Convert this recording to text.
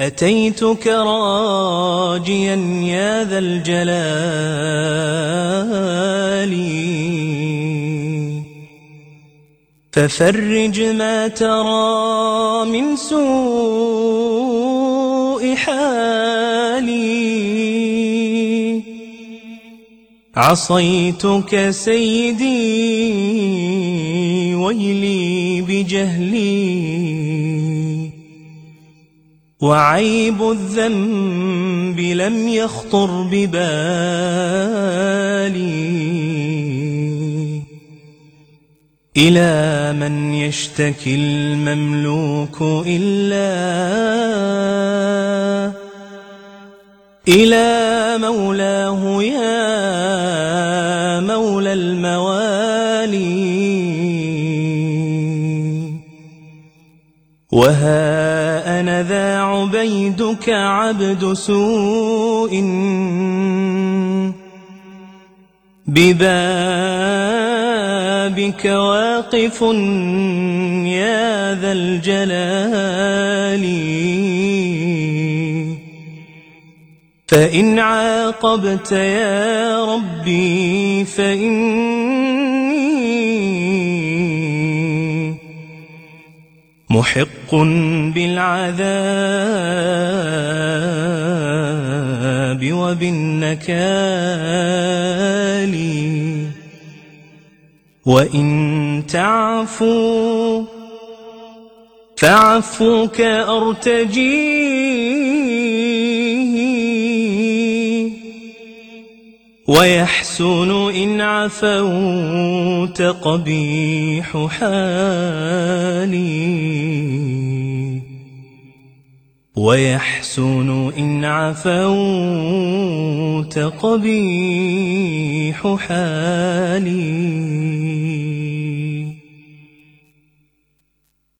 أتيتك راجيا يا ذا الجلال. ففرج ما ترى من سوء حالي. عصيتك سيدي ويلي بجهلي. وعيب الذنب لم يخطر ببالي. إلى من يشتكي المملوك إلا إلى مولاه يا مولى الموالي. وها أنا ذا عبيدك عبد سوء ببابك واقف يا ذا الجلال فإن عاقبت يا ربي فإني محق بالعذاب وبالنكال. وإن تعفو فعفوك أرتجيه ويحسن إن عفوت قبيح حالي. ويحسن إن عفوت قبيح حالي.